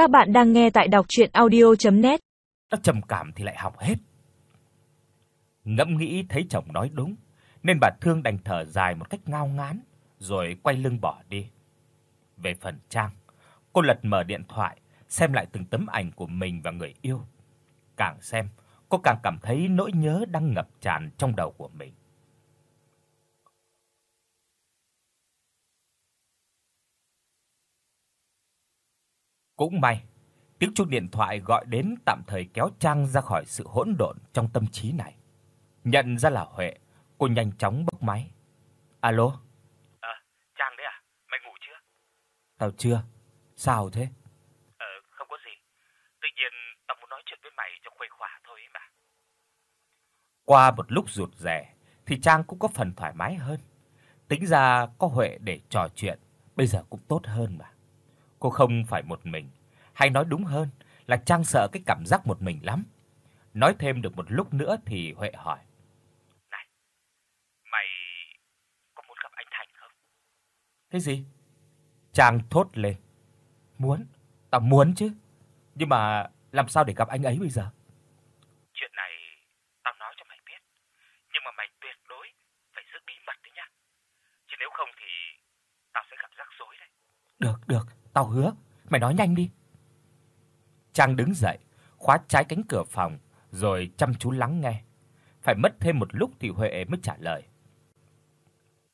Các bạn đang nghe tại đọc audio net Nó trầm cảm thì lại học hết. Ngẫm nghĩ thấy chồng nói đúng, nên bà Thương đành thở dài một cách ngao ngán rồi quay lưng bỏ đi. Về phần Trang, cô lật mở điện thoại, xem lại từng tấm ảnh của mình và người yêu. Càng xem, cô càng cảm thấy nỗi nhớ đang ngập tràn trong đầu của mình. Cũng may, tiếng chuông điện thoại gọi đến tạm thời kéo Trang ra khỏi sự hỗn độn trong tâm trí này. Nhận ra là Huệ, cô nhanh chóng bốc máy. Alo. À, Trang đấy à? Mày ngủ chưa? Tao chưa. Sao thế? Ờ, không có gì. Tự nhiên tao muốn nói chuyện với mày cho khuây khỏa thôi mà. Qua một lúc rụt rè thì Trang cũng có phần thoải mái hơn. Tính ra có Huệ để trò chuyện, bây giờ cũng tốt hơn mà. Cô không phải một mình, hay nói đúng hơn là Trang sợ cái cảm giác một mình lắm. Nói thêm được một lúc nữa thì Huệ hỏi: "Này, mày có muốn gặp anh Thành không?" "Cái gì?" Trang thốt lên. "Muốn, tao muốn chứ. Nhưng mà làm sao để gặp anh ấy bây giờ?" "Chuyện này tao nói cho mày biết, nhưng mà mày tuyệt đối phải giữ bí mật đấy nhá. Chứ nếu không thì tao sẽ gặp rắc rối đấy." "Được, được, tao hứa, mày nói nhanh đi." Trang đứng dậy, khóa trái cánh cửa phòng rồi chăm chú lắng nghe. Phải mất thêm một lúc thì Huệ mới trả lời.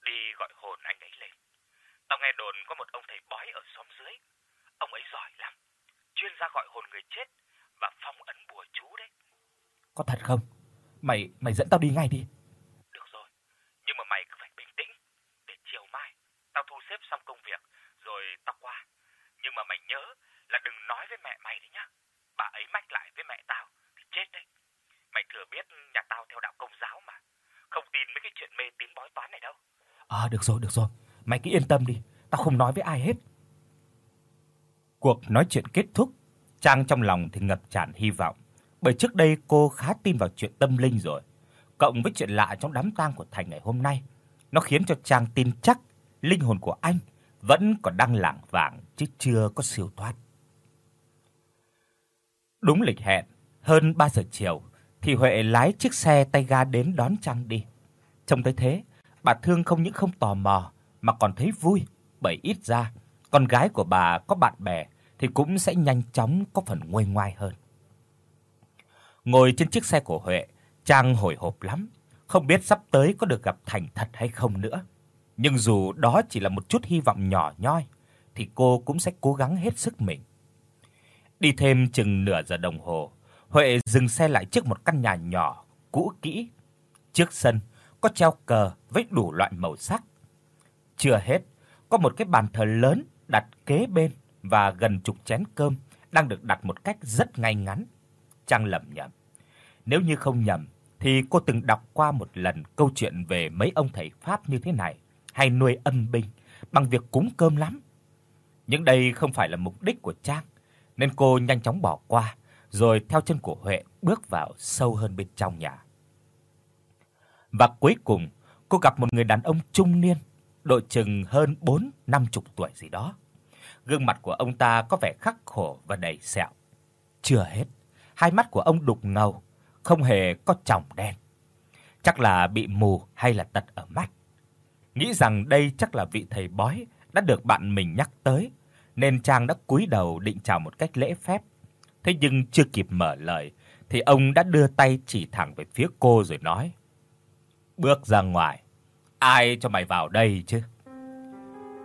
Đi gọi hồn anh ấy lên. Tao nghe đồn có một ông thầy bói ở xóm dưới. Ông ấy giỏi lắm, chuyên ra gọi hồn người chết và phong ấn bùa chú đấy. Có thật không? Mày mày dẫn tao đi ngay đi. Được rồi, nhưng mà mày cứ phải bình tĩnh để chiều mai tao thu xếp xong công việc rồi tao qua. Nhưng mà mày nhớ là đừng nói với mẹ mày đấy nhá. Bà ấy mách lại với mẹ tao thì chết đấy. Mày thừa biết nhà tao theo đạo công giáo mà, không tin mấy cái chuyện mê tín bói toán này đâu. À được rồi, được rồi. Mày cứ yên tâm đi, tao không nói với ai hết. Cuộc nói chuyện kết thúc, Trang trong lòng thì ngập tràn hy vọng, bởi trước đây cô khá tin vào chuyện tâm linh rồi. Cộng với chuyện lạ trong đám tang của Thành ngày hôm nay, nó khiến cho Trang tin chắc linh hồn của anh vẫn còn đang lảng vảng chứ chưa có siêu thoát. Đúng lịch hẹn, hơn 3 giờ chiều thì Huệ lái chiếc xe tay ga đến đón Trang đi. Trông thấy thế, bà Thương không những không tò mò mà còn thấy vui, bởi ít ra con gái của bà có bạn bè thì cũng sẽ nhanh chóng có phần nguôi ngoai hơn. Ngồi trên chiếc xe của Huệ, Trang hồi hộp lắm, không biết sắp tới có được gặp Thành thật hay không nữa. Nhưng dù đó chỉ là một chút hy vọng nhỏ nhoi thì cô cũng sẽ cố gắng hết sức mình. Đi thêm chừng nửa giờ đồng hồ, Huệ dừng xe lại trước một căn nhà nhỏ, cũ kỹ. Trước sân có treo cờ với đủ loại màu sắc. Chưa hết, có một cái bàn thờ lớn đặt kế bên và gần chục chén cơm đang được đặt một cách rất ngay ngắn. Trang lẩm nhẩm. Nếu như không nhầm thì cô từng đọc qua một lần câu chuyện về mấy ông thầy pháp như thế này, hay nuôi âm binh bằng việc cúng cơm lắm. Nhưng đây không phải là mục đích của Trang, nên cô nhanh chóng bỏ qua, rồi theo chân của Huệ bước vào sâu hơn bên trong nhà. Và cuối cùng, cô gặp một người đàn ông trung niên, độ chừng hơn 4, 50 tuổi gì đó. Gương mặt của ông ta có vẻ khắc khổ và đầy sẹo. Chưa hết, hai mắt của ông đục ngầu, không hề có tròng đen. Chắc là bị mù hay là tật ở mắt. Nghĩ rằng đây chắc là vị thầy bói đã được bạn mình nhắc tới, nên Trang đã cúi đầu định chào một cách lễ phép. Thế nhưng chưa kịp mở lời thì ông đã đưa tay chỉ thẳng về phía cô rồi nói: "Bước ra ngoài, ai cho mày vào đây chứ?"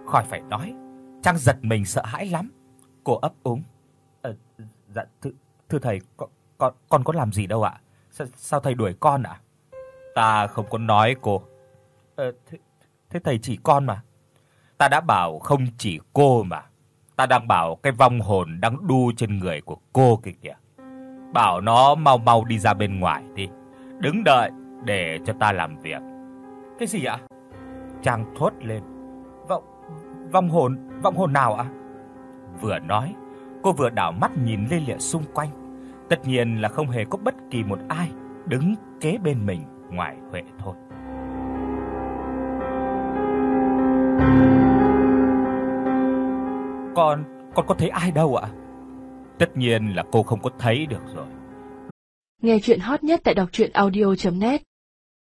Khỏi phải nói, Trang giật mình sợ hãi lắm. Cô ấp úng: "Ờ dạ thưa, thưa thầy, con con con có làm gì đâu ạ? Sao, sao thầy đuổi con ạ?" "Ta không có nói cô." "Ờ thế, thế thầy chỉ con mà." "Ta đã bảo không chỉ cô mà. Ta đang bảo cái vong hồn đang đu trên người của cô kìa kìa. Bảo nó mau mau đi ra bên ngoài đi, đứng đợi để cho ta làm việc." "Cái gì ạ?" Trang thốt lên. "Vong vong hồn, vong hồn nào ạ?" Vừa nói, cô vừa đảo mắt nhìn lên lịa xung quanh. Tất nhiên là không hề có bất kỳ một ai đứng kế bên mình ngoài Huệ thôi. Con con có thấy ai đâu ạ? Tất nhiên là cô không có thấy được rồi. Nghe chuyện hot nhất tại đọc audio net